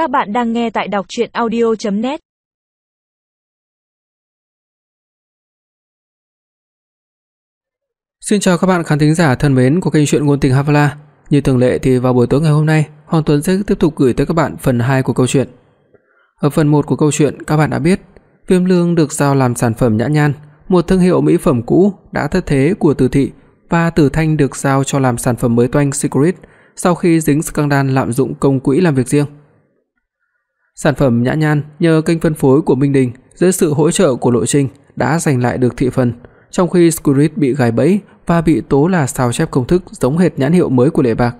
Các bạn đang nghe tại đọc audio net Xin chào các bạn khán thính giả thân mến của kênh truyện ngôn tình Havala. Như thường lệ thì vào buổi tối ngày hôm nay, Hoàng Tuấn sẽ tiếp tục gửi tới các bạn phần 2 của câu chuyện. Ở phần 1 của câu chuyện, các bạn đã biết, Viêm Lương được giao làm sản phẩm nhã nhan, một thương hiệu mỹ phẩm cũ đã thất thế của Từ thị và Tử Thanh được giao cho làm sản phẩm mới toanh Secret sau khi dính scandal lạm dụng công quỹ làm việc riêng. Sản phẩm nhã nhan nhờ kênh phân phối của Minh Đình dưới sự hỗ trợ của Lộ Trinh đã giành lại được thị phần, trong khi Secret bị gài bẫy và bị tố là sao chép công thức giống hệt nhãn hiệu mới của Lệ Bạc.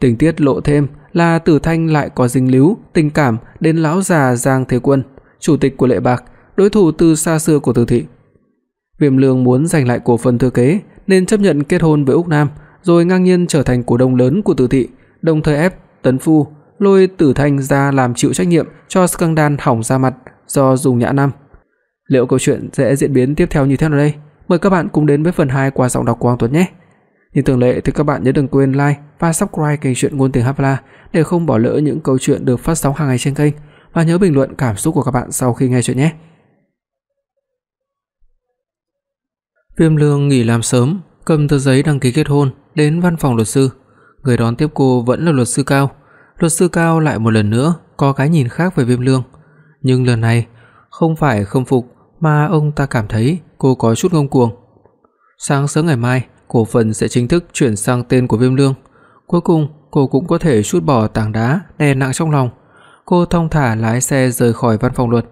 Tình tiết lộ thêm là Tử Thanh lại có dính líu tình cảm đến lão già Giang Thế Quân, chủ tịch của Lệ Bạc, đối thủ từ xa xưa của Từ thị. Viêm Lương muốn giành lại cổ phần thừa kế nên chấp nhận kết hôn với Úc Nam, rồi ngang nhiên trở thành cổ đông lớn của Từ thị, đồng thời ép Tấn Phu lôi Tử Thanh ra làm chịu trách nhiệm cho scandal hỏng da mặt do dùng nhã nam Liệu câu chuyện sẽ diễn biến tiếp theo như thế nào đây? Mời các bạn cùng đến với phần 2 qua giọng đọc Quang Tuấn nhé. Như thường lệ thì các bạn nhớ đừng quên like và subscribe kênh truyện ngôn tình Hapla để không bỏ lỡ những câu chuyện được phát sóng hàng ngày trên kênh và nhớ bình luận cảm xúc của các bạn sau khi nghe chuyện nhé. Viêm Lương nghỉ làm sớm, cầm tờ giấy đăng ký kết hôn đến văn phòng luật sư. Người đón tiếp cô vẫn là luật sư Cao. Luật sư Cao lại một lần nữa có cái nhìn khác về Viêm Lương, nhưng lần này không phải không phục mà ông ta cảm thấy cô có chút ngông cuồng. Sáng sớm ngày mai, cổ phần sẽ chính thức chuyển sang tên của Viêm Lương. Cuối cùng, cô cũng có thể trút bỏ tảng đá đè nặng trong lòng. Cô thong thả lái xe rời khỏi văn phòng luật.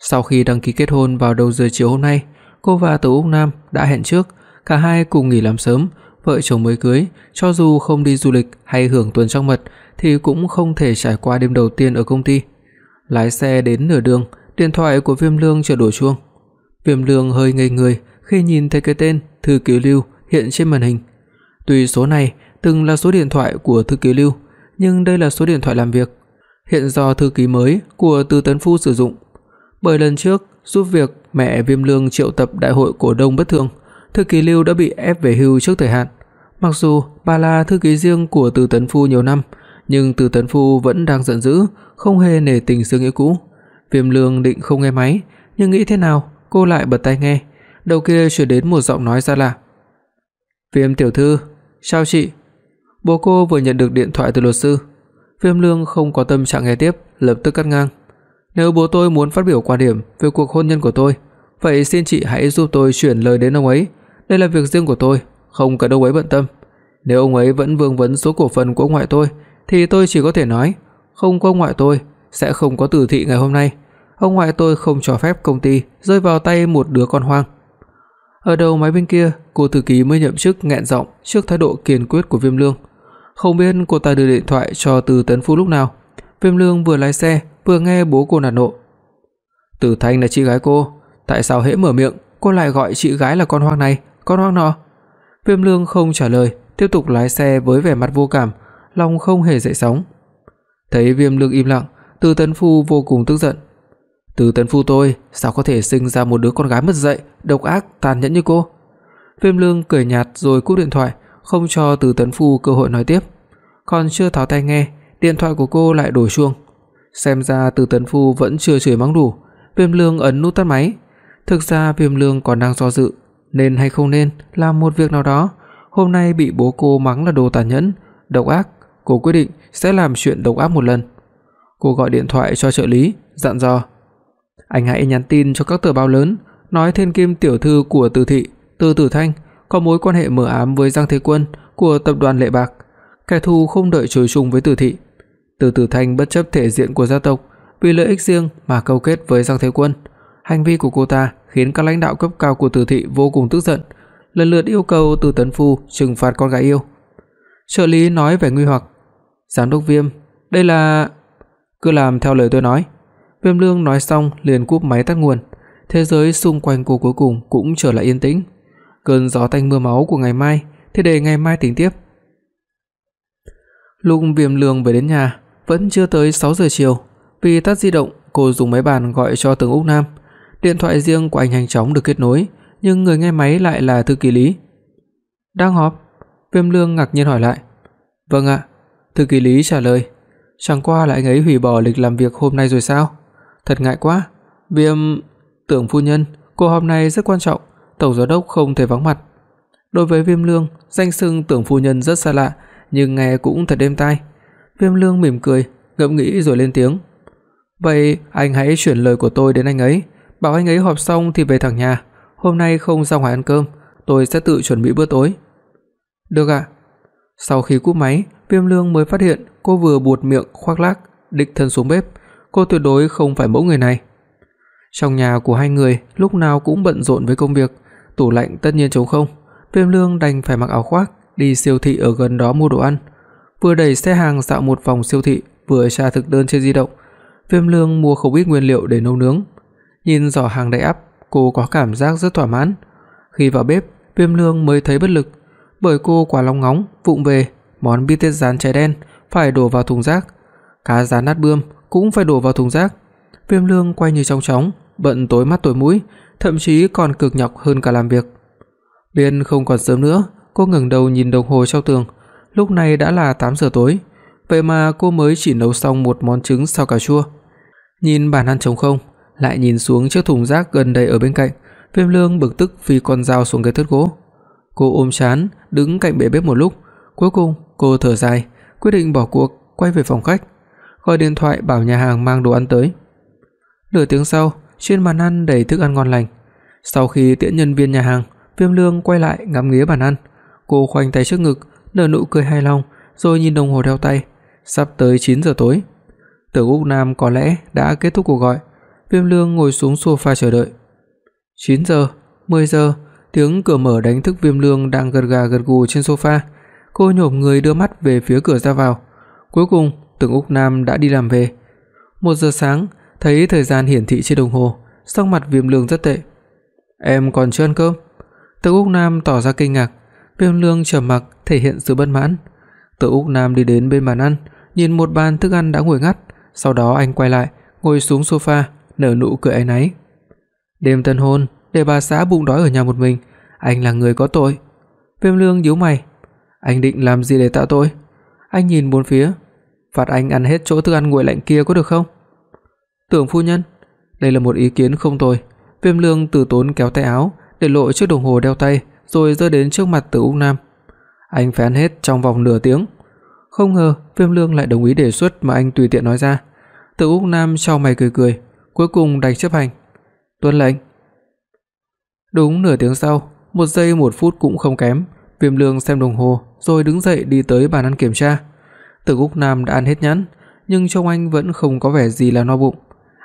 Sau khi đăng ký kết hôn vào đầu giờ chiều hôm nay, cô và Từ Úc Nam đã hẹn trước, cả hai cùng nghỉ làm sớm, vợ chồng mới cưới, cho dù không đi du lịch hay hưởng tuần trăng mật thì cũng không thể trải qua đêm đầu tiên ở công ty. Lái xe đến nửa đường, điện thoại của Viêm Lương chợt đổ chuông. Viêm Lương hơi ngây người khi nhìn thấy cái tên thư ký Lưu hiện trên màn hình. Tuy số này từng là số điện thoại của thư ký Lưu, nhưng đây là số điện thoại làm việc, hiện do thư ký mới của Từ Tấn Phu sử dụng. Bởi lần trước giúp việc mẹ Viêm Lương triệu tập đại hội cổ đông bất thường, thư ký Lưu đã bị ép về hưu trước thời hạn. Mặc dù bà là thư ký riêng của Từ Tấn Phu nhiều năm, nhưng Từ Tấn Phu vẫn đang giận dữ, không hề nể tình xưa nghĩa cũ. Viêm Lương định không nghe máy, nhưng nghĩ thế nào, cô lại bật tai nghe. Đầu kia truyền đến một giọng nói xa lạ. "Viêm tiểu thư, sao chị." Bố cô vừa nhận được điện thoại từ luật sư. Viêm Lương không có tâm trạng nghe tiếp, lập tức cắt ngang. "Nếu bố tôi muốn phát biểu quan điểm về cuộc hôn nhân của tôi, vậy xin chị hãy giúp tôi chuyển lời đến ông ấy. Đây là việc riêng của tôi, không cần ông ấy bận tâm. Nếu ông ấy vẫn vương vấn số cổ phần của ông ngoại tôi, thì tôi chỉ có thể nói, không có ông ngoại tôi sẽ không có Từ thị ngày hôm nay. Ông ngoại tôi không cho phép công ty rơi vào tay một đứa con hoang." Ở đầu máy bên kia, cô thư ký mới nhậm chức nghẹn giọng trước thái độ kiên quyết của Viêm Lương. Không biết cô ta đưa điện thoại cho Từ Tấn phú lúc nào. Viêm Lương vừa lái xe, vừa nghe bố cô nạt nộ. Từ Thanh là chị gái cô, tại sao hễ mở miệng cô lại gọi chị gái là con hoang này, con hoang nọ? Viêm Lương không trả lời, tiếp tục lái xe với vẻ mặt vô cảm, lòng không hề dậy sóng. Thấy Viêm Lương im lặng, Từ Tấn Phu vô cùng tức giận. Từ Tấn Phu tôi, sao có thể sinh ra một đứa con gái mất dạy, độc ác, tàn nhẫn như cô? Viêm Lương cười nhạt rồi cúp điện thoại, không cho Từ Tấn Phu cơ hội nói tiếp. Còn chưa tháo tai nghe, điện thoại của cô lại đổ chuông. Xem ra Từ Tấn Phu vẫn chưa chửi mắng đủ, Viêm Lương ấn nút tắt máy. Thực ra Viêm Lương còn đang do dự, nên hay không nên làm một việc nào đó. Hôm nay bị bố cô mắng là đồ tàn nhẫn, độc ác, cô quyết định sẽ làm chuyện độc ác một lần. Cô gọi điện thoại cho trợ lý, dặn dò: "Anh hãy nhắn tin cho các tờ báo lớn, nói Thiên Kim tiểu thư của Từ thị, Từ Tử Thanh có mối quan hệ mờ ám với Giang Thế Quân của tập đoàn Lệ Bạc, kẻ thù không đợi chối chung với Từ thị. Từ Tử Thanh bất chấp thể diện của gia tộc, vì lợi ích riêng mà câu kết với Giang Thế Quân. Hành vi của cô ta khiến các lãnh đạo cấp cao của Từ thị vô cùng tức giận, lần lượt yêu cầu Từ Tấn Phu trừng phạt con gái yêu. Trợ lý nói vẻ nguy hoặc, "Giám đốc Viêm, đây là cứ làm theo lời tôi nói." Viêm Lương nói xong liền cúp máy tắt nguồn. Thế giới xung quanh cô cuối cùng cũng trở lại yên tĩnh. Cơn gió tanh mưa máu của ngày mai thì để ngày mai tính tiếp. Lúc Viêm Lương về đến nhà, vẫn chưa tới 6 giờ chiều, vì tắt di động, cô dùng máy bàn gọi cho Tường Úc Nam. Điện thoại riêng của anh nhanh chóng được kết nối, nhưng người nghe máy lại là thư ký Lý. "Đang họp?" Viêm Lương ngạc nhiên hỏi lại. "Vâng ạ." Thư ký Lý trả lời. Chẳng qua là anh ấy hủy bỏ lịch làm việc hôm nay rồi sao? Thật ngại quá. Viêm, Tưởng phu nhân, cuộc họp này rất quan trọng, tổng giám đốc không thể vắng mặt. Đối với Viêm Lương, danh xưng Tưởng phu nhân rất xa lạ, nhưng nghe cũng thật êm tai. Viêm Lương mỉm cười, ngẫm nghĩ rồi lên tiếng. "Vậy anh hãy chuyển lời của tôi đến anh ấy, bảo anh ấy họp xong thì về thẳng nhà, hôm nay không ra ngoài ăn cơm, tôi sẽ tự chuẩn bị bữa tối." "Được ạ." Sau khi cúp máy, Viêm Lương mới phát hiện cô vừa buột miệng khoác lác, đích thân xuống bếp, cô tuyệt đối không phải mẫu người này. Trong nhà của hai người lúc nào cũng bận rộn với công việc, tủ lạnh tất nhiên trống không, Viêm Lương đành phải mặc áo khoác đi siêu thị ở gần đó mua đồ ăn. Vừa đẩy xe hàng dạo một vòng siêu thị, vừa tra thực đơn trên di động. Viêm Lương mua không ít nguyên liệu để nấu nướng. Nhìn giỏ hàng đầy ắp, cô có cảm giác rất thỏa mãn. Khi vào bếp, Viêm Lương mới thấy bất lực, bởi cô quá long ngóng, vụng về, món bít tết rán cháy đen phải đổ vào thùng rác, cá rán nát bươm cũng phải đổ vào thùng rác. Viêm Lương quay như trong chóng, bận tối mắt tối mũi, thậm chí còn cực nhọc hơn cả làm việc. Biên không còn sớm nữa, cô ngẩng đầu nhìn đồng hồ treo tường, lúc này đã là 8 giờ tối, vậy mà cô mới chỉ nấu xong một món trứng xào cà chua. Nhìn bàn ăn trống không, lại nhìn xuống chiếc thùng rác gần đây ở bên cạnh, Viêm Lương bực tức phi con dao xuống cái thớt gỗ. Cô ôm chán, đứng cạnh bệ bếp một lúc, cuối cùng cô thở dài, quyết định bỏ cuộc, quay về phòng khách, gọi điện thoại bảo nhà hàng mang đồ ăn tới. Nửa tiếng sau, trên bàn ăn đầy thức ăn ngon lành. Sau khi tiễn nhân viên nhà hàng, Viêm Lương quay lại ngắm nghía bàn ăn, cô khoanh tay trước ngực, nở nụ cười hài lòng, rồi nhìn đồng hồ đeo tay, sắp tới 9 giờ tối. Tưởng Úc Nam có lẽ đã kết thúc cuộc gọi. Viêm Lương ngồi xuống sofa chờ đợi. 9 giờ, 10 giờ, tiếng cửa mở đánh thức Viêm Lương đang gật gà gật gù trên sofa. Cô nhổm người đưa mắt về phía cửa ra vào. Cuối cùng, Tưởng Úc Nam đã đi làm về. 1 giờ sáng, thấy thời gian hiển thị trên đồng hồ, sắc mặt Viêm Lương rất tệ. "Em còn chưa ăn cơm?" Tưởng Úc Nam tỏ ra kinh ngạc, Viêm Lương trầm mặc thể hiện sự bất mãn. Tưởng Úc Nam đi đến bên bàn ăn, nhìn một bàn thức ăn đã nguội ngắt, sau đó anh quay lại, ngồi xuống sofa, nở nụ cười áy náy. Đêm tân hôn, để bà xã bụng đói ở nhà một mình, anh là người có tội. Viêm Lương nhíu mày, anh định làm gì để tạo tội? Anh nhìn bốn phía, phạt anh ăn hết chỗ thức ăn nguội lạnh kia có được không? Tưởng phu nhân, đây là một ý kiến không tồi. Viêm Lương từ tốn kéo tay áo, để lộ chiếc đồng hồ đeo tay, rồi giơ đến trước mặt Từ Úc Nam. Anh phải ăn hết trong vòng nửa tiếng. Không ngờ Viêm Lương lại đồng ý đề xuất mà anh tùy tiện nói ra. Từ Úc Nam chau mày cười cười, cuối cùng đành chấp hành. Tuân lệnh. Đúng nửa tiếng sau, một giây một phút cũng không kém, Viêm Lương xem đồng hồ rồi đứng dậy đi tới bàn ăn kiểm tra. Từ Úc Nam đã ăn hết nhẫn, nhưng trông anh vẫn không có vẻ gì là no bụng.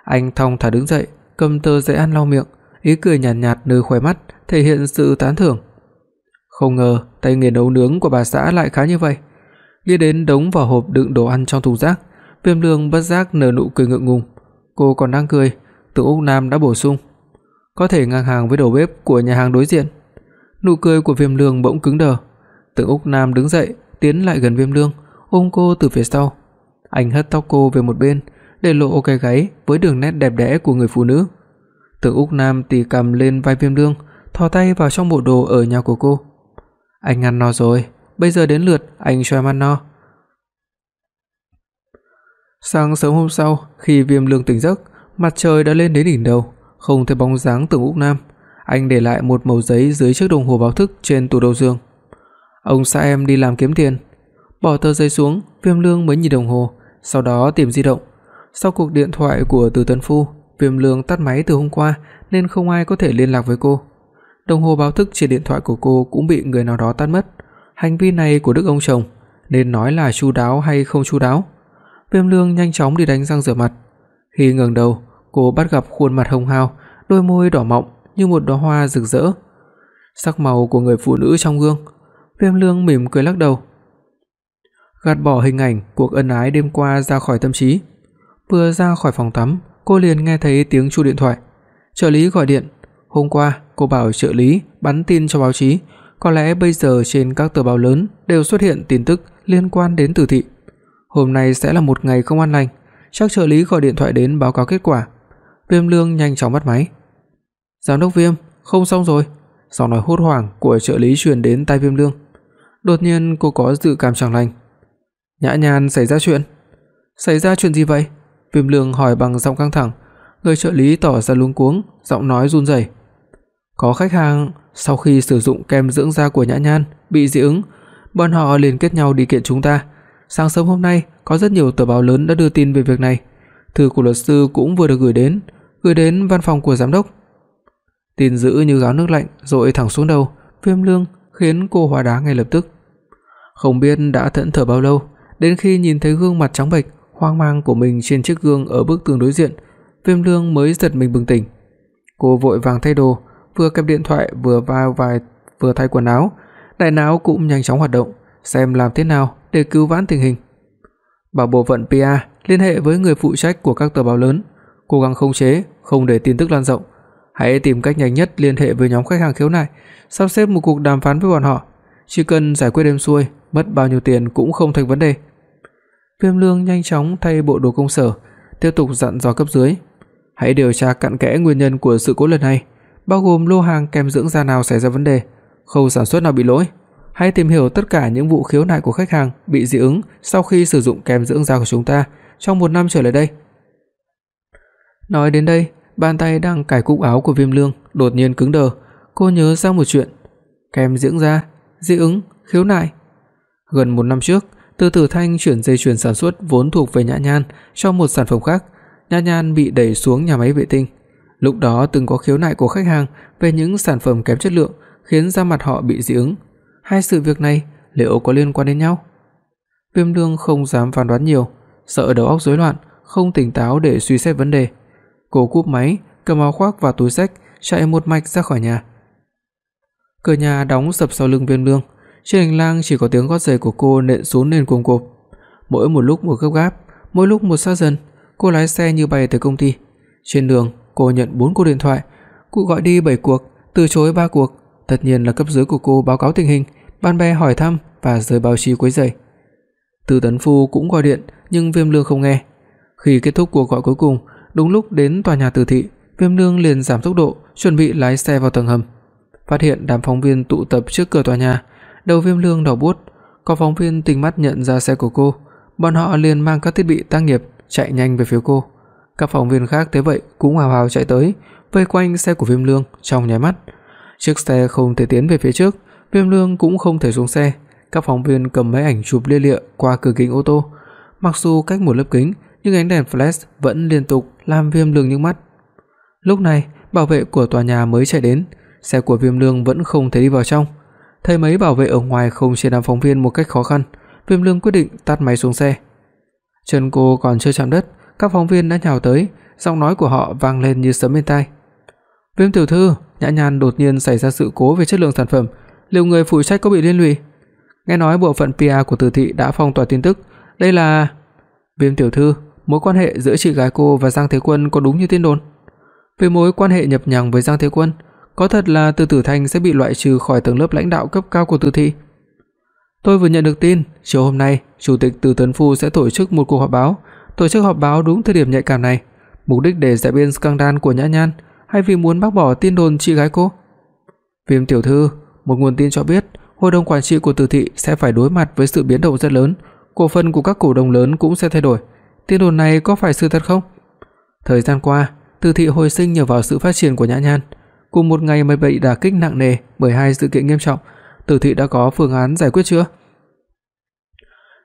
Anh thong thả đứng dậy, cầm tờ giấy ăn lau miệng, ý cười nhàn nhạt, nhạt nơi khóe mắt thể hiện sự tán thưởng. Không ngờ tay nghề nấu nướng của bà xã lại khá như vậy. Nghĩ đến đống vỏ hộp đựng đồ ăn trong thùng rác, Viêm Lương bất giác nở nụ cười ngượng ngùng. Cô còn đang cười, Từ Úc Nam đã bổ sung, có thể ngang hàng với đầu bếp của nhà hàng đối diện. Nụ cười của Viêm Lương bỗng cứng đờ. Từ Úc Nam đứng dậy, tiến lại gần Viêm Lương, ôm cô từ phía sau. Anh hất tóc cô về một bên, để lộ cái gáy với đường nét đẹp đẽ của người phụ nữ. Từ Úc Nam tì cầm lên vai Viêm Lương, thò tay vào trong bộ đồ ở nhà của cô. Anh ăn no rồi, bây giờ đến lượt anh cho em ăn no. Sáng sớm hôm sau, khi Viêm Lương tỉnh giấc, mặt trời đã lên đến đỉnh đầu, không thấy bóng dáng Tưởng Úc Nam. Anh để lại một mẩu giấy dưới chiếc đồng hồ báo thức trên tủ đầu giường. Ông xã em đi làm kiếm tiền. Bỏ tờ giấy xuống, Viêm Lương mới nhìn đồng hồ, sau đó tìm di động. Sau cuộc điện thoại của Từ Tấn Phu, Viêm Lương tắt máy từ hôm qua nên không ai có thể liên lạc với cô. Đồng hồ báo thức trên điện thoại của cô cũng bị người nào đó tắt mất. Hành vi này của Đức ông chồng nên nói là chu đáo hay không chu đáo. Viêm Lương nhanh chóng đi đánh răng rửa mặt. Khi ngẩng đầu, cô bắt gặp khuôn mặt hồng hào, đôi môi đỏ mọng như một đóa hoa rực rỡ. Sắc màu của người phụ nữ trong gương. Viêm Lương mỉm cười lắc đầu. Gạt bỏ hình ảnh cuộc ân ái đêm qua ra khỏi tâm trí. Vừa ra khỏi phòng tắm, cô liền nghe thấy tiếng chuông điện thoại. Trợ lý gọi điện, hôm qua cô bảo trợ lý bắn tin cho báo chí, có lẽ bây giờ trên các tờ báo lớn đều xuất hiện tin tức liên quan đến Từ thị. Hôm nay sẽ là một ngày không an lành, chắc trợ lý gọi điện thoại đến báo cáo kết quả. Viêm Lương nhanh chóng bắt máy. "Giám đốc Viêm, không xong rồi." Giọng nói hốt hoảng của trợ lý truyền đến tai Viêm Lương. Đột nhiên cô có dự cảm chẳng lành. "Nhã Nhan xảy ra chuyện?" Xảy ra chuyện gì vậy? Viêm Lương hỏi bằng giọng căng thẳng. Người trợ lý tỏ ra luống cuống, giọng nói run rẩy. Có khách hàng sau khi sử dụng kem dưỡng da của Nhã Nhan bị dị ứng, bọn họ liên kết nhau đi kiện chúng ta. Sáng sớm hôm nay, có rất nhiều tờ báo lớn đã đưa tin về việc này. Thư của luật sư cũng vừa được gửi đến, gửi đến văn phòng của giám đốc. Tin dữ như gáo nước lạnh rồi thẳng xuống đầu, Viêm Lương khiến cô hóa đá ngay lập tức. Không biết đã thẫn thờ bao lâu, đến khi nhìn thấy gương mặt trắng bệch, hoang mang của mình trên chiếc gương ở bức tường đối diện, Viêm Lương mới giật mình bừng tỉnh. Cô vội vàng thay đồ, vừa cầm điện thoại vừa vào vài vừa thay quần áo, đại não cũng nhanh chóng hoạt động, xem làm thế nào để cứu vãn tình hình. Bảo bộ phận PA liên hệ với người phụ trách của các tờ báo lớn, cố gắng khống chế, không để tin tức lan rộng. Hãy tìm cách nhanh nhất liên hệ với nhóm khách hàng khiếu nại, sắp xếp một cuộc đàm phán với bọn họ, chỉ cần giải quyết êm xuôi, mất bao nhiêu tiền cũng không thành vấn đề. Viêm Lương nhanh chóng thay bộ đồ công sở, tiếp tục dặn dò cấp dưới, hãy điều tra cặn kẽ nguyên nhân của sự cố lần này, bao gồm lô hàng kèm dưỡng da nào xảy ra vấn đề, khâu sản xuất nào bị lỗi. Hãy tìm hiểu tất cả những vụ khiếu nại của khách hàng bị dị ứng sau khi sử dụng kem dưỡng da của chúng ta trong một năm trở lại đây. Nói đến đây, bàn tay đang cài cúc áo của Viêm Lương đột nhiên cứng đờ, cô nhớ ra một chuyện. Kem dưỡng da, dị ứng, khiếu nại. Gần một năm trước, Từ Tử Thanh chuyển dây chuyền sản xuất vốn thuộc về Nhã Nhan cho một sản phẩm khác, Nhã Nhan bị đẩy xuống nhà máy vệ tinh. Lúc đó từng có khiếu nại của khách hàng về những sản phẩm kém chất lượng, khiến da mặt họ bị dị ứng. Hai sự việc này liệu có liên quan đến nhau? Viêm Lương không dám phán đoán nhiều, sợ đầu óc rối loạn, không tỉnh táo để suy xét vấn đề. Cô cúp máy, cầm áo khoác và túi xách, chạy một mạch ra khỏi nhà. Cửa nhà đóng sập sau lưng Viêm Lương, trên hành lang chỉ có tiếng gót giày của cô nện xuống nền cuồng cộp. Mỗi một lúc một gấp gáp, mỗi lúc một xa dần, cô lái xe như bay tới công ty. Trên đường, cô nhận 4 cuộc điện thoại, cô gọi đi 7 cuộc, từ chối 3 cuộc, tất nhiên là cấp dưới của cô báo cáo tình hình, bạn bè hỏi thăm và giới báo chí quấy rầy. Từ Tấn Phu cũng gọi điện, nhưng Viêm Lương không nghe. Khi kết thúc cuộc gọi cuối cùng, đúng lúc đến tòa nhà Từ thị, Viêm Lương liền giảm tốc độ, chuẩn bị lái xe vào tầng hầm. Phát hiện đám phóng viên tụ tập trước cửa tòa nhà, đầu Viêm Lương đỏ buốt, có phóng viên tinh mắt nhận ra xe của cô, bọn họ liền mang các thiết bị tác nghiệp chạy nhanh về phía cô. Các phóng viên khác thấy vậy cũng hào hào chạy tới, vây quanh xe của Viêm Lương trong nháy mắt. Chiếc xe không thể tiến về phía trước, Viêm Lương cũng không thể xuống xe. Các phóng viên cầm máy ảnh chụp lia lịa qua cửa kính ô tô, mặc dù cách một lớp kính, nhưng ánh đèn flash vẫn liên tục làm Viêm Lương nhức mắt. Lúc này, bảo vệ của tòa nhà mới chạy đến, xe của Viêm Lương vẫn không thể đi vào trong. Thấy mấy bảo vệ ở ngoài không chế đám phóng viên một cách khó khăn, Viêm Lương quyết định tắt máy xuống xe. Chân cô còn chưa chạm đất, các phóng viên đã nhào tới, giọng nói của họ vang lên như sấm bên tai. "Viêm tiểu thư, Nhã Nhan đột nhiên xảy ra sự cố về chất lượng sản phẩm, liệu người phụ trách có bị liên lụy?" Nghe nói bộ phận PR của Từ thị đã phong tỏa tin tức, đây là Viêm tiểu thư, mối quan hệ giữa chị gái cô và Giang Thế Quân có đúng như tin đồn? Về mối quan hệ nhập nhằng với Giang Thế Quân, có thật là Từ Tử Thanh sẽ bị loại trừ khỏi tầng lớp lãnh đạo cấp cao của Từ thị? Tôi vừa nhận được tin, chiều hôm nay, chủ tịch Từ Tấn Phu sẽ tổ chức một cuộc họp báo, tổ chức họp báo đúng thời điểm nhạy cảm này, mục đích để giải biên scandal của Nhã Nhan hay vì muốn bác bỏ tin đồn chị gái cô? Viêm tiểu thư, một nguồn tin cho biết, hội đồng quản trị của Từ thị sẽ phải đối mặt với sự biến động rất lớn, cổ phần của các cổ đông lớn cũng sẽ thay đổi. Tin đồn này có phải sự thật không? Thời gian qua, Từ thị hồi sinh nhờ vào sự phát triển của Nhã Nhan, cùng một ngày mới bị đả kích nặng nề bởi hai sự kiện nghiêm trọng, Từ thị đã có phương án giải quyết chưa?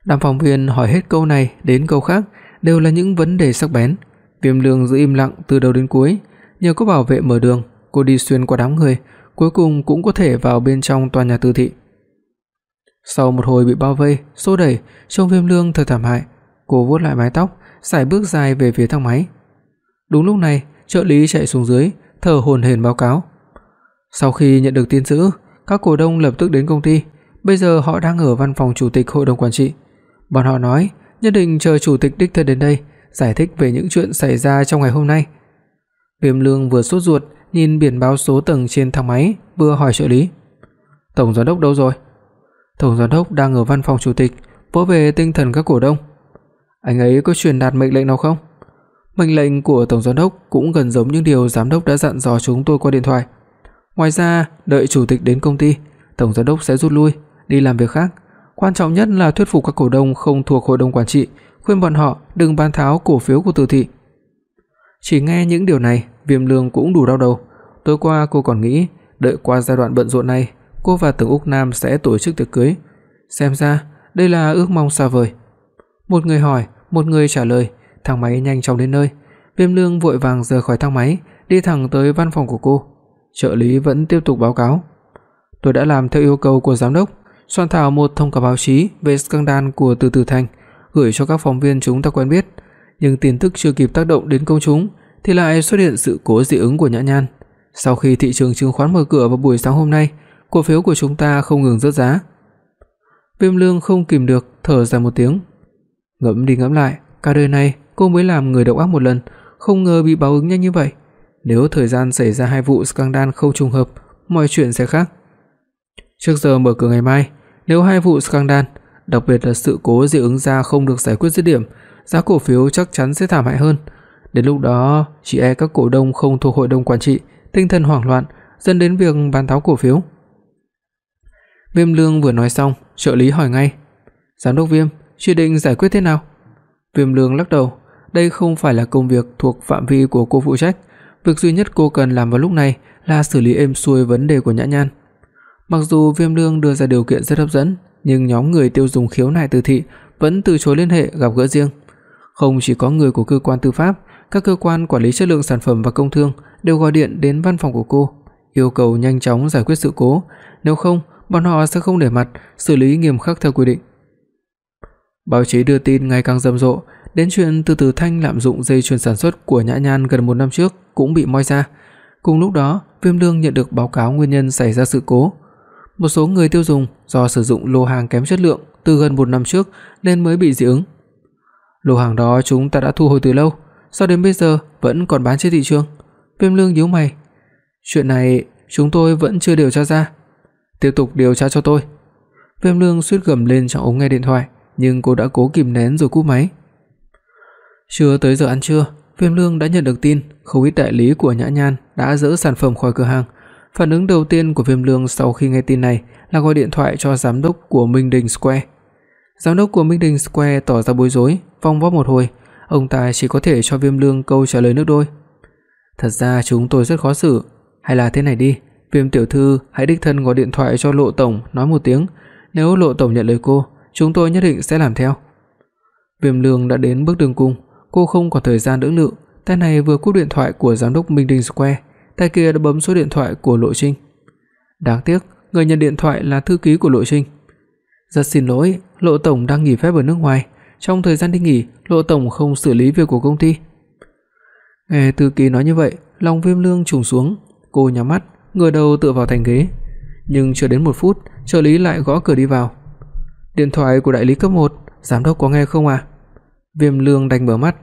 Đàm phóng viên hỏi hết câu này đến câu khác đều là những vấn đề sắc bén. Viêm Lương giữ im lặng từ đầu đến cuối, nhờ có bảo vệ mở đường, cô đi xuyên qua đám người, cuối cùng cũng có thể vào bên trong tòa nhà tư thị. Sau một hồi bị bao vây, xô đẩy, trông Viêm Lương thật thảm hại, cô vuốt lại mái tóc, sải bước dài về phía thang máy. Đúng lúc này, trợ lý chạy xuống dưới, thở hổn hển báo cáo. Sau khi nhận được tin dữ, các cổ đông lập tức đến công ty, bây giờ họ đang ở văn phòng chủ tịch hội đồng quản trị. Bọn họ nói nhất định chờ chủ tịch đích thân đến đây giải thích về những chuyện xảy ra trong ngày hôm nay. Viêm Lương vừa sốt ruột nhìn biển báo số tầng trên thang máy, vừa hỏi trợ lý: "Tổng giám đốc đâu rồi?" "Tổng giám đốc đang ở văn phòng chủ tịch, vỗ về tinh thần các cổ đông." "Anh ấy có truyền đạt mệnh lệnh nào không?" Mệnh lệnh của tổng giám đốc cũng gần giống những điều giám đốc đã dặn dò chúng tôi qua điện thoại. Ngoài ra, đợi chủ tịch đến công ty, tổng giám đốc sẽ rút lui, đi làm việc khác. Quan trọng nhất là thuyết phục các cổ đông không thuộc hội đồng quản trị khuyên bọn họ đừng bán tháo cổ phiếu của Từ thị. Chỉ nghe những điều này, Viêm Lương cũng đủ đau đầu. Tối qua cô còn nghĩ, đợi qua giai đoạn bận rộn này, cô và Tưởng Úc Nam sẽ tổ chức tiệc cưới. Xem ra, đây là ước mong xa vời. Một người hỏi, một người trả lời, thang máy nhanh chóng đến nơi. Viêm Lương vội vàng rời khỏi thang máy, đi thẳng tới văn phòng của cô. Trợ lý vẫn tiếp tục báo cáo. Tôi đã làm theo yêu cầu của giám đốc, soạn thảo một thông cáo báo chí về scandal của Từ Từ Thành, gửi cho các phóng viên chúng ta quen biết, nhưng tin tức chưa kịp tác động đến công chúng thì lại xuất hiện sự cố dị ứng của Nhã Nhan. Sau khi thị trường chứng khoán mở cửa vào buổi sáng hôm nay, cổ phiếu của chúng ta không ngừng rớt giá. Viêm Lương không kìm được thở dài một tiếng. Ngẫm đi ngẫm lại, cả đời này cô mới làm người độc ác một lần, không ngờ bị báo ứng nhanh như vậy. Nếu thời gian xảy ra hai vụ scandal không trùng hợp, mọi chuyện sẽ khác. Trước giờ mở cửa ngày mai, nếu hai vụ scandal, đặc biệt là sự cố dị ứng da không được giải quyết dứt điểm, giá cổ phiếu chắc chắn sẽ thảm hại hơn. Đến lúc đó, chỉ e các cổ đông không thuộc hội đồng quản trị, tinh thần hoảng loạn dẫn đến việc bán tháo cổ phiếu. Viêm Lương vừa nói xong, trợ lý hỏi ngay: "Giám đốc Viêm, chuyện định giải quyết thế nào?" Viêm Lương lắc đầu, đây không phải là công việc thuộc phạm vi của cô phụ trách, việc duy nhất cô cần làm vào lúc này là xử lý êm xuôi vấn đề của Nhã Nhan. Mặc dù Viêm Lương đưa ra điều kiện rất hấp dẫn, nhưng nhóm người tiêu dùng khiếu nại từ thị vẫn từ chối liên hệ gặp gỡ riêng. Không chỉ có người của cơ quan tư pháp, các cơ quan quản lý chất lượng sản phẩm và công thương đều gọi điện đến văn phòng của cô, yêu cầu nhanh chóng giải quyết sự cố, nếu không bọn họ sẽ không để mặt xử lý nghiêm khắc theo quy định. Báo chí đưa tin ngày càng rầm rộ, đến chuyện Từ Từ Thanh lạm dụng dây chuyền sản xuất của Nhã Nhan gần một năm trước cũng bị moi ra. Cùng lúc đó, Viêm Lương nhận được báo cáo nguyên nhân xảy ra sự cố. Một số người tiêu dùng do sử dụng lô hàng kém chất lượng từ gần một năm trước nên mới bị dị ứng. Lô hàng đó chúng ta đã thu hồi từ lâu, sao đến bây giờ vẫn còn bán trên thị trường? Viêm Lương nhíu mày. Chuyện này chúng tôi vẫn chưa điều tra ra. Tiếp tục điều tra cho tôi. Viêm Lương suýt gầm lên trong ống nghe điện thoại, nhưng cô đã cố kìm nén rồi cúp máy. Chưa tới giờ ăn trưa, Viêm Lương đã nhận được tin không ít đại lý của Nhã Nhan đã dỡ sản phẩm khỏi cửa hàng. Phản ứng đầu tiên của Viêm Lương sau khi nghe tin này là gọi điện thoại cho giám đốc của Minh Đình Square. Giám đốc của Minh Đình Square tỏ ra bối rối, vòng vo một hồi, ông ta chỉ có thể cho Viêm Lương câu trả lời nước đôi. Thật ra chúng tôi rất khó xử, hay là thế này đi, Viêm tiểu thư hãy đích thân gọi điện thoại cho Lộ tổng nói một tiếng, nếu Lộ tổng nhận lời cô, chúng tôi nhất định sẽ làm theo. Viêm Lương đã đến bước đường cùng, cô không có thời gian lưỡng lự, tay này vừa cúp điện thoại của giám đốc Minh Đình Square, tay kia đã bấm số điện thoại của Lộ Trinh. Đáng tiếc, người nhận điện thoại là thư ký của Lộ Trinh. "Rất xin lỗi, Lộ tổng đang nghỉ phép ở nước ngoài, trong thời gian đi nghỉ, Lộ tổng không xử lý việc của công ty." Nghe thư ký nói như vậy, lòng Viêm Lương trùng xuống, cô nhắm mắt, ngửa đầu tựa vào thành ghế. Nhưng chưa đến 1 phút, trợ lý lại gõ cửa đi vào. "Điện thoại của đại lý cấp 1, giám đốc có nghe không à?" Viêm Lương đành mở mắt,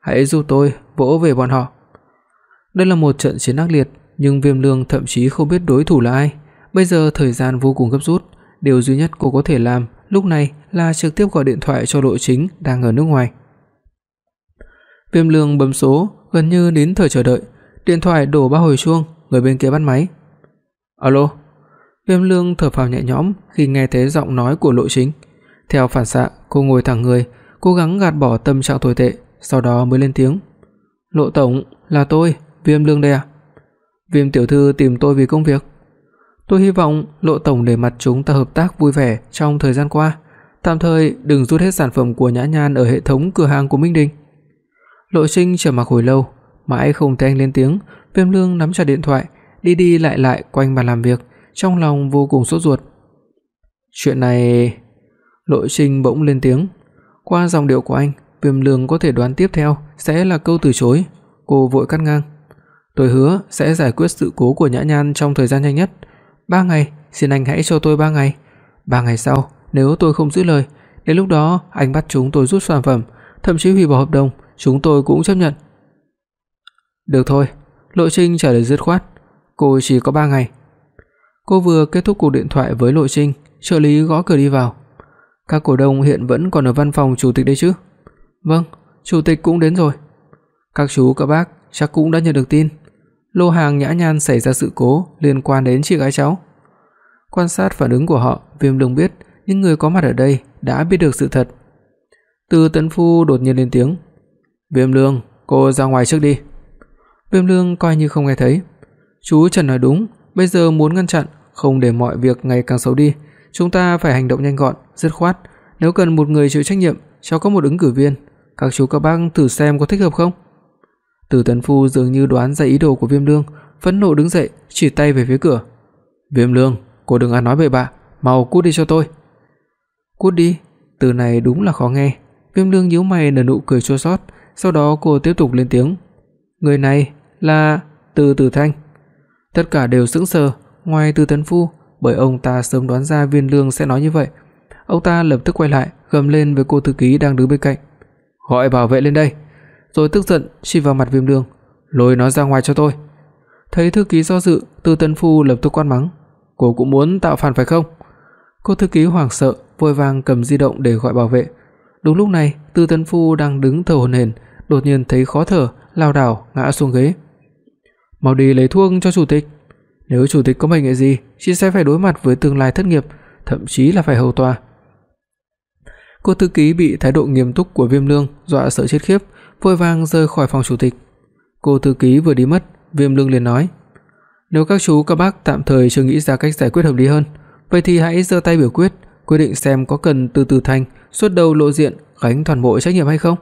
"Hãy giúp tôi vỗ về bọn họ." Đây là một trận chiến ác liệt, nhưng Viêm Lương thậm chí không biết đối thủ là ai. Bây giờ thời gian vô cùng gấp rút, điều duy nhất cô có thể làm lúc này là trực tiếp gọi điện thoại cho đội Chính đang ở nước ngoài. Viêm Lương bấm số, gần như đến thời chờ đợi, điện thoại đổ ba hồi chuông, người bên kia bắt máy. "Alo." Viêm Lương thở phào nhẹ nhõm khi nghe thấy giọng nói của Lộ Chính. Theo phản xạ, cô ngồi thẳng người, cố gắng gạt bỏ tâm trạng tồi tệ, sau đó mới lên tiếng. "Lộ tổng, là tôi, Viêm Lương đây à?" "Viêm tiểu thư tìm tôi vì công việc." "Tôi hy vọng Lộ tổng để mặt chúng ta hợp tác vui vẻ trong thời gian qua, tạm thời đừng rút hết sản phẩm của Nhã Nhan ở hệ thống cửa hàng của Minh Đình." Lộ Trinh trầm mặc hồi lâu, mãi không thấy anh lên tiếng, Viêm Lương nắm chặt điện thoại, đi đi lại lại quanh bàn làm việc, trong lòng vô cùng sốt ruột. Chuyện này, Lộ Trinh bỗng lên tiếng, qua dòng điệu của anh, Viêm Lương có thể đoán tiếp theo sẽ là câu từ chối. Cô vội cắt ngang. Tôi hứa sẽ giải quyết sự cố của Nhã Nhan trong thời gian nhanh nhất. 3 ngày, xin anh hãy cho tôi 3 ngày. 3 ngày sau, nếu tôi không giữ lời, đến lúc đó anh bắt chúng tôi rút sản phẩm, thậm chí hủy bỏ hợp đồng, chúng tôi cũng chấp nhận. Được thôi, Lộ Trinh trả lời dứt khoát, cô chỉ có 3 ngày. Cô vừa kết thúc cuộc điện thoại với Lộ Trinh, trợ lý gõ cửa đi vào. Các cổ đông hiện vẫn còn ở văn phòng chủ tịch đấy chứ? Vâng, chủ tịch cũng đến rồi. Các chú các bác chắc cũng đã nhận được tin, lô hàng Nhã Nhan xảy ra sự cố liên quan đến chị gái cháu. Quan sát phản ứng của họ, Viêm Lương biết những người có mặt ở đây đã biết được sự thật. Từ Tấn Phu đột nhiên lên tiếng. "Viêm Lương, cô ra ngoài trước đi." Viêm Lương coi như không nghe thấy. Chú Trần nói đúng, bây giờ muốn ngăn chặn, không để mọi việc ngày càng xấu đi, chúng ta phải hành động nhanh gọn, dứt khoát, nếu cần một người chịu trách nhiệm, cho có một ứng cử viên, các chú các bác thử xem có thích hợp không?" Từ Tấn Phu dường như đoán ra ý đồ của Viêm Lương, phẫn nộ đứng dậy, chỉ tay về phía cửa. "Viêm Lương, cô đừng ăn nói bậy bạ, mau cút đi cho tôi." "Cút đi?" Từ này đúng là khó nghe. Viêm Lương nhíu mày nở nụ cười chua xót, sau đó cô tiếp tục lên tiếng. "Người này là Từ Tử Thanh." Tất cả đều sững sờ, ngoài Từ Tấn Phu, bởi ông ta sớm đoán ra Viên Lương sẽ nói như vậy. Ông ta lập tức quay lại, gầm lên với cô thư ký đang đứng bên cạnh. "Gọi bảo vệ lên đây." Rồi tức giận chỉ vào mặt Viêm Lương, "Lôi nó ra ngoài cho tôi." Thấy thư ký do dự, tư Tấn Phu lập tức quát mắng, "Cô cũng muốn tạo phản phải không?" Cô thư ký hoảng sợ, vội vàng cầm di động để gọi bảo vệ. Đúng lúc này, tư Tấn Phu đang đứng thở hổn hển, đột nhiên thấy khó thở, lao đảo ngã xuống ghế. "Mau đi lấy thuốc cho chủ tịch. Nếu chủ tịch có mệnh hệ gì, chị sẽ phải đối mặt với tương lai thất nghiệp, thậm chí là phải hầu tòa." Cô thư ký bị thái độ nghiêm túc của Viêm Lương dọa sợ chết khiếp, vội vàng rời khỏi phòng chủ tịch. Cô thư ký vừa đi mất, Viêm Lương liền nói: "Nếu các chú các bác tạm thời chưa nghĩ ra cách giải quyết hợp lý hơn, vậy thì hãy giơ tay biểu quyết, quyết định xem có cần từ từ thành xuất đầu lộ diện gánh toàn bộ trách nhiệm hay không."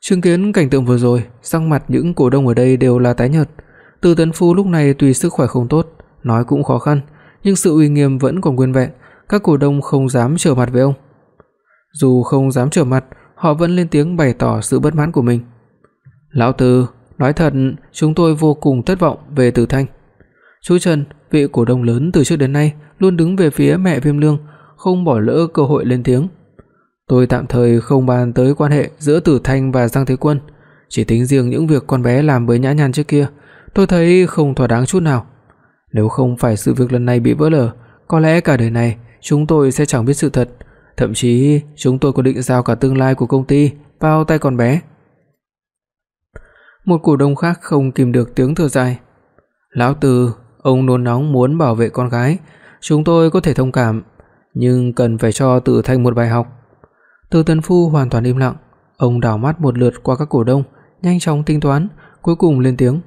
Chứng kiến cảnh tượng vừa rồi, sắc mặt những cổ đông ở đây đều là tái nhợt. Từ Tấn Phu lúc này tuy sức khỏe không tốt, nói cũng khó khăn, nhưng sự uy nghiêm vẫn còn nguyên vẹn, các cổ đông không dám trở mặt với ông. Dù không dám trở mặt, họ vẫn lên tiếng bày tỏ sự bất mãn của mình. "Lão Từ, nói thật, chúng tôi vô cùng thất vọng về Từ Thanh." Chú Trần, vị cổ đông lớn từ trước đến nay, luôn đứng về phía mẹ Viêm Lương, không bỏ lỡ cơ hội lên tiếng. Tôi tạm thời không bàn tới quan hệ giữa Tử Thanh và Giang Thế Quân, chỉ tính riêng những việc con bé làm với Nhã Nhan trước kia, tôi thấy không thỏa đáng chút nào. Nếu không phải sự việc lần này bị vỡ lở, có lẽ cả đời này chúng tôi sẽ chẳng biết sự thật, thậm chí chúng tôi có định giao cả tương lai của công ty vào tay con bé. Một cổ đông khác không kìm được tiếng thở dài. "Lão Từ, ông nôn nóng muốn bảo vệ con gái, chúng tôi có thể thông cảm, nhưng cần phải cho từ Thanh một bài học." Từ Tần Phu hoàn toàn im lặng, ông đảo mắt một lượt qua các cổ đông, nhanh chóng tính toán, cuối cùng lên tiếng.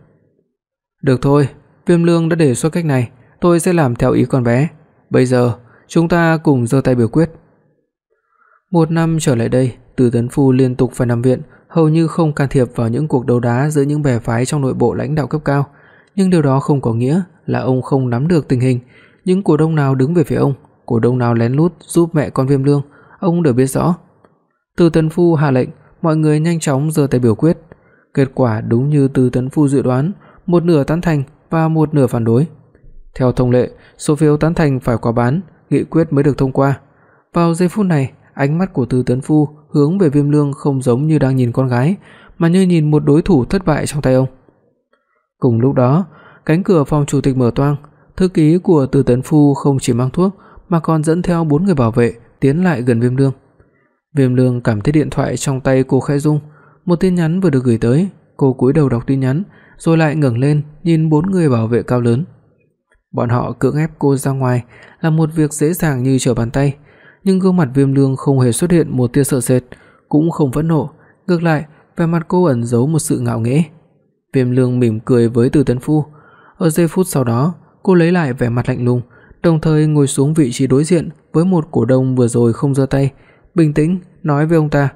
"Được thôi, Viêm Lương đã đề xuất cách này, tôi sẽ làm theo ý con bé. Bây giờ, chúng ta cùng giơ tay biểu quyết." Một năm trở lại đây, Từ Tấn Phu liên tục phải nằm viện, hầu như không can thiệp vào những cuộc đấu đá giữa những bè phái trong nội bộ lãnh đạo cấp cao, nhưng điều đó không có nghĩa là ông không nắm được tình hình, những cổ đông nào đứng về phía ông, cổ đông nào lén lút giúp mẹ con Viêm Lương, ông đều biết rõ. Từ Tấn Phu hạ lệnh, mọi người nhanh chóng giơ tay biểu quyết. Kết quả đúng như Từ Tấn Phu dự đoán, một nửa tán thành và một nửa phản đối. Theo thông lệ, số phiếu tán thành phải qua bán, nghị quyết mới được thông qua. Vào giây phút này, ánh mắt của Từ Tấn Phu hướng về Viêm Lương không giống như đang nhìn con gái, mà như nhìn một đối thủ thất bại trong tay ông. Cùng lúc đó, cánh cửa phòng chủ tịch mở toang, thư ký của Từ Tấn Phu không chỉ mang thuốc mà còn dẫn theo bốn người bảo vệ tiến lại gần Viêm Lương. Viêm Lương cảm thấy điện thoại trong tay cô khẽ rung, một tin nhắn vừa được gửi tới, cô cúi đầu đọc tin nhắn, rồi lại ngẩng lên nhìn bốn người bảo vệ cao lớn. Bọn họ cưỡng ép cô ra ngoài là một việc dễ dàng như trở bàn tay, nhưng gương mặt Viêm Lương không hề xuất hiện một tia sợ sệt, cũng không phẫn nộ, ngược lại, vẻ mặt cô ẩn giấu một sự ngạo nghễ. Viêm Lương mỉm cười với Từ Tấn Phu, ở giây phút sau đó, cô lấy lại vẻ mặt lạnh lùng, đồng thời ngồi xuống vị trí đối diện với một cổ đông vừa rồi không giơ tay, bình tĩnh nói với ông ta: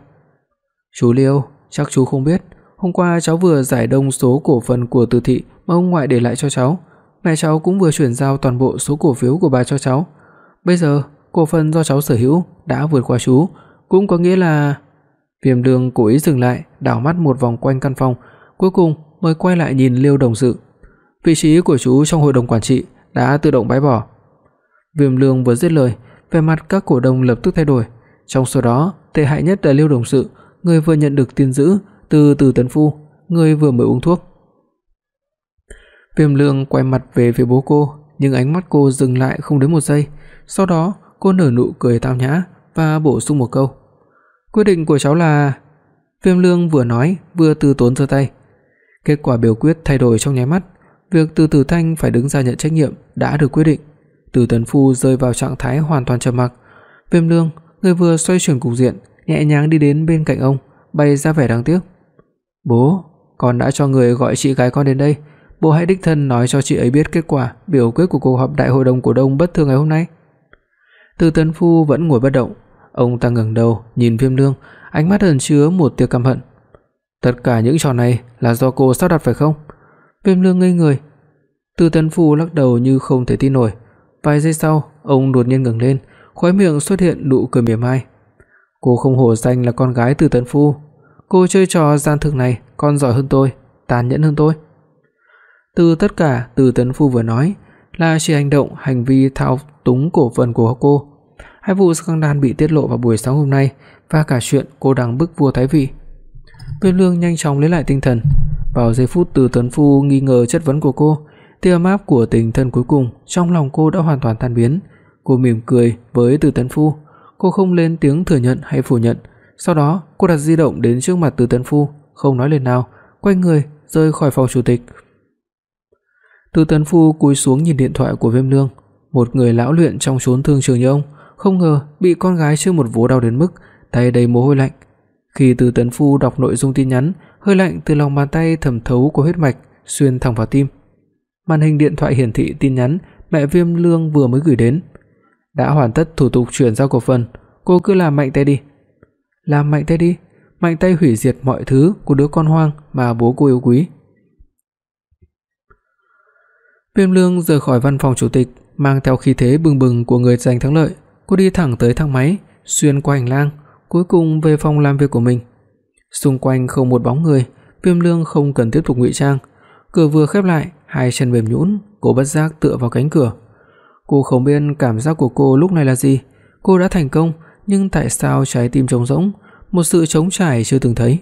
"Chú Liêu, chắc chú không biết, hôm qua cháu vừa giải đông số cổ phần của Từ thị mà ông ngoại để lại cho cháu, mẹ cháu cũng vừa chuyển giao toàn bộ số cổ phiếu của bà cho cháu. Bây giờ, cổ phần do cháu sở hữu đã vượt qua chú, cũng có nghĩa là Viêm Đường cố ý dừng lại, đảo mắt một vòng quanh căn phòng, cuối cùng mới quay lại nhìn Liêu đồng sự. Vị trí của chú trong hội đồng quản trị đã tự động bãi bỏ. Viêm Lương vừa dứt lời, vẻ mặt các cổ đông lập tức thay đổi, trong số đó, tệ hại nhất là Liêu đồng sự, người vừa nhận được tiền giữ từ Từ Tấn Phu, người vừa mới uống thuốc. Viêm Lương quay mặt về phía bố cô, nhưng ánh mắt cô dừng lại không đến một giây, sau đó cô nở nụ cười tao nhã và bổ sung một câu. Quyết định của cháu là Viêm Lương vừa nói vừa từ tốn giơ tay. Kết quả biểu quyết thay đổi trong nháy mắt, việc Từ Tử Thanh phải đứng ra nhận trách nhiệm đã được quyết định. Từ Tấn Phu rơi vào trạng thái hoàn toàn trầm mặc. Viêm Lương, người vừa xoay chuyển cục diện, nhẹ nhàng đi đến bên cạnh ông, bày ra vẻ đáng tiếc. "Bố, con đã cho người gọi chị gái con đến đây, bố hãy đích thân nói cho chị ấy biết kết quả biểu quyết của cuộc họp đại hội đồng cổ đông bất thường ngày hôm nay." Từ Tấn Phu vẫn ngồi bất động, ông ta ngẩng đầu nhìn Viêm Lương, ánh mắt ẩn chứa một tia căm hận. "Tất cả những trò này là do cô sắp đặt phải không?" Viêm Lương ngây người. Từ Tấn Phu lắc đầu như không thể tin nổi. Vài giây sau, ông đột nhiên ngẩng lên, khóe miệng xuất hiện nụ cười mỉa mai. Cô không hổ danh là con gái Từ Tấn Phu, cô chơi trò gian thực này còn giỏi hơn tôi, tàn nhẫn hơn tôi. Từ tất cả Từ Tấn Phu vừa nói là chỉ hành động, hành vi thao túng cổ phần của cô. Hai vụ scandal bị tiết lộ vào buổi sáng hôm nay và cả chuyện cô đang bức vua Thái vị. Viên Lương nhanh chóng lấy lại tinh thần. Vào giây phút Từ Tấn Phu nghi ngờ chất vấn của cô, tia ấm áp của tình thân cuối cùng trong lòng cô đã hoàn toàn tan biến. Cô mỉm cười với Từ Tấn Phu, cô không lên tiếng thừa nhận hay phủ nhận. Sau đó, cô đặt di động đến trước mặt Từ Tấn Phu, không nói lời nào, quay người rời khỏi phòng chủ tịch. Từ Tấn Phu cúi xuống nhìn điện thoại của Viêm Lương, một người lão luyện trong chốn thương trường như ông, không ngờ bị con gái chưa một vố đau đến mức tay đầy mồ hôi lạnh. Khi Từ Tấn Phu đọc nội dung tin nhắn, hơi lạnh từ lòng bàn tay thẩm thấu qua huyết mạch xuyên thẳng vào tim. Màn hình điện thoại hiển thị tin nhắn mẹ Viêm Lương vừa mới gửi đến. Đã hoàn tất thủ tục chuyển giao cổ phần, cô cứ làm mạnh tay đi. Làm mạnh tay đi, mạnh tay hủy diệt mọi thứ của đứa con hoang mà bố cô yêu quý. Viêm Lương rời khỏi văn phòng chủ tịch, mang theo khí thế bừng bừng của người giành thắng lợi, cô đi thẳng tới thang máy, xuyên qua hành lang, cuối cùng về phòng làm việc của mình. Xung quanh không một bóng người, Viêm Lương không cần tiếp tục ngụy trang. Cửa vừa khép lại, hai chân mềm nhũn, cô bất giác tựa vào cánh cửa. Cô không biết cảm giác của cô lúc này là gì, cô đã thành công, nhưng tại sao trái tim trống rỗng, một sự trống trải chưa từng thấy.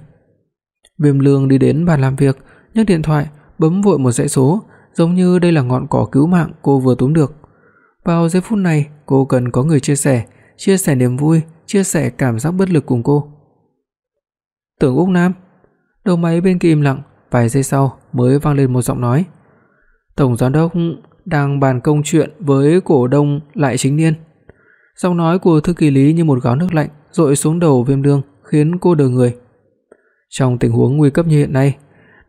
Viêm Lương đi đến bàn làm việc, nhấc điện thoại, bấm vội một dãy số, giống như đây là ngọn cỏ cứu mạng cô vừa túm được. Vào giây phút này, cô cần có người chia sẻ, chia sẻ niềm vui, chia sẻ cảm giác bất lực cùng cô. Tưởng Úc Nam. Đầu máy bên kia im lặng, vài giây sau mới vang lên một giọng nói. Tổng giám đốc đang bàn công chuyện với cổ đông Lại Chính Niên. Giọng nói của thư ký Lý như một gáo nước lạnh dội xuống đầu Viêm Dương, khiến cô đờ người. Trong tình huống nguy cấp như hiện nay,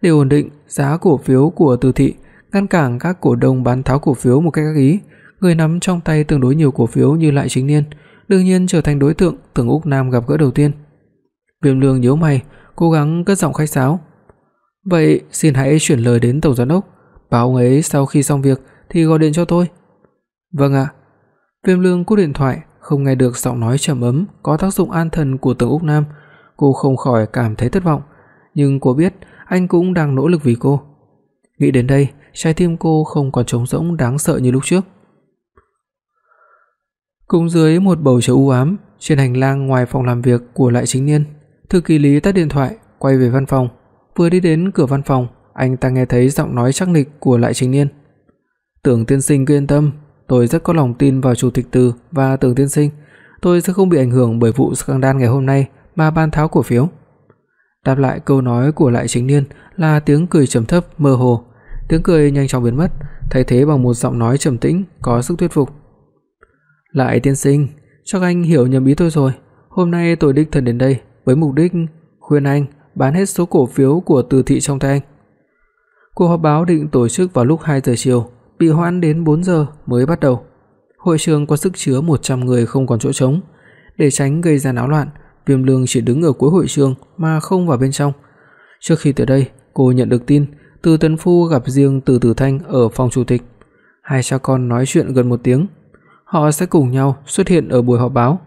để ổn định giá cổ phiếu của Từ thị, ngăn cản các cổ đông bán tháo cổ phiếu một cách ác ý, người nắm trong tay tương đối nhiều cổ phiếu như Lại Chính Niên, đương nhiên trở thành đối tượng Tưởng Úc Nam gặp gỡ đầu tiên. Viêm Lương nhíu mày, cố gắng cất giọng khách sáo. "Vậy xin hãy chuyển lời đến tổng giám đốc, bảo ông ấy sau khi xong việc thì gọi điện cho tôi." "Vâng ạ." Viêm Lương cúp điện thoại, không nghe được giọng nói trầm ấm có tác dụng an thần của Tưởng Úc Nam, cô không khỏi cảm thấy thất vọng, nhưng cô biết anh cũng đang nỗ lực vì cô. Nghĩ đến đây, trái tim cô không còn trống rỗng đáng sợ như lúc trước. Cùng dưới một bầu trời u ám, trên hành lang ngoài phòng làm việc của Lại Chính Niên, thư ký Lý tắt điện thoại, quay về văn phòng. Vừa đi đến cửa văn phòng, anh ta nghe thấy giọng nói chắc nịch của Lại Chính Niên. "Tưởng tiên sinh cứ yên tâm, tôi rất có lòng tin vào chủ tịch Từ và Tưởng tiên sinh, tôi sẽ không bị ảnh hưởng bởi vụ scandal ngày hôm nay mà ban tháo cổ phiếu." Đáp lại câu nói của Lại Chính Niên là tiếng cười trầm thấp mơ hồ, tiếng cười nhanh chóng biến mất, thay thế bằng một giọng nói trầm tĩnh có sức thuyết phục. "Lại tiên sinh, chắc anh hiểu nhầm ý tôi rồi, hôm nay tôi đích thân đến đây với mục đích khuyên anh bán hết số cổ phiếu của Từ thị trong tay anh." Cuộc họp báo định tổ chức vào lúc 2 giờ chiều, bị hoãn đến 4 giờ mới bắt đầu. Hội trường có sức chứa 100 người không còn chỗ trống, để tránh gây ra náo loạn, Viêm Lương chỉ đứng ở cuối hội trường mà không vào bên trong. Trước khi tới đây, cô nhận được tin Từ Tấn Phu gặp riêng Từ Tử Thanh ở phòng chủ tịch. Hai cha con nói chuyện gần một tiếng, họ sẽ cùng nhau xuất hiện ở buổi họp báo.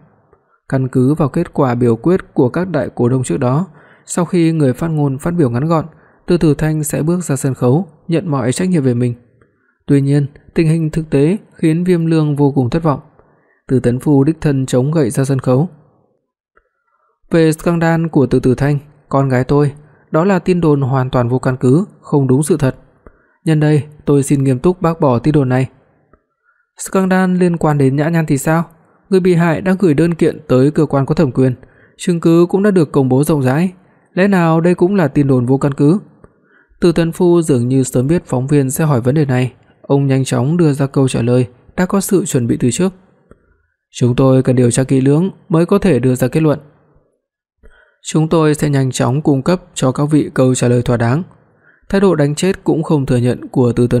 Căn cứ vào kết quả biểu quyết của các đại cổ đông trước đó, sau khi người phát ngôn phát biểu ngắn gọn, Từ Tử Thanh sẽ bước ra sân khấu, nhận mọi trách nhiệm về mình. Tuy nhiên, tình hình thực tế khiến Viêm Lương vô cùng thất vọng. Từ Tấn Phu đích thân chống gậy ra sân khấu. Về scandal của Từ Tử Thanh, con gái tôi, đó là tin đồn hoàn toàn vô căn cứ, không đúng sự thật. Nhân đây, tôi xin nghiêm túc bác bỏ tin đồn này. Scandal liên quan đến Nhã Nhan thì sao? Người bị hại đã gửi đơn kiện tới cơ quan có thẩm quyền, chứng cứ cũng đã được công bố rộng rãi, lẽ nào đây cũng là tin đồn vô căn cứ? Từ Tần Phu dường như sớm biết phóng viên sẽ hỏi vấn đề này, ông nhanh chóng đưa ra câu trả lời, đã có sự chuẩn bị từ trước. Chúng tôi cần điều tra kỹ lưỡng mới có thể đưa ra kết luận. Chúng tôi sẽ nhanh chóng cung cấp cho các vị câu trả lời thỏa đáng. Thái độ đánh chết cũng không thừa nhận của Từ Tần.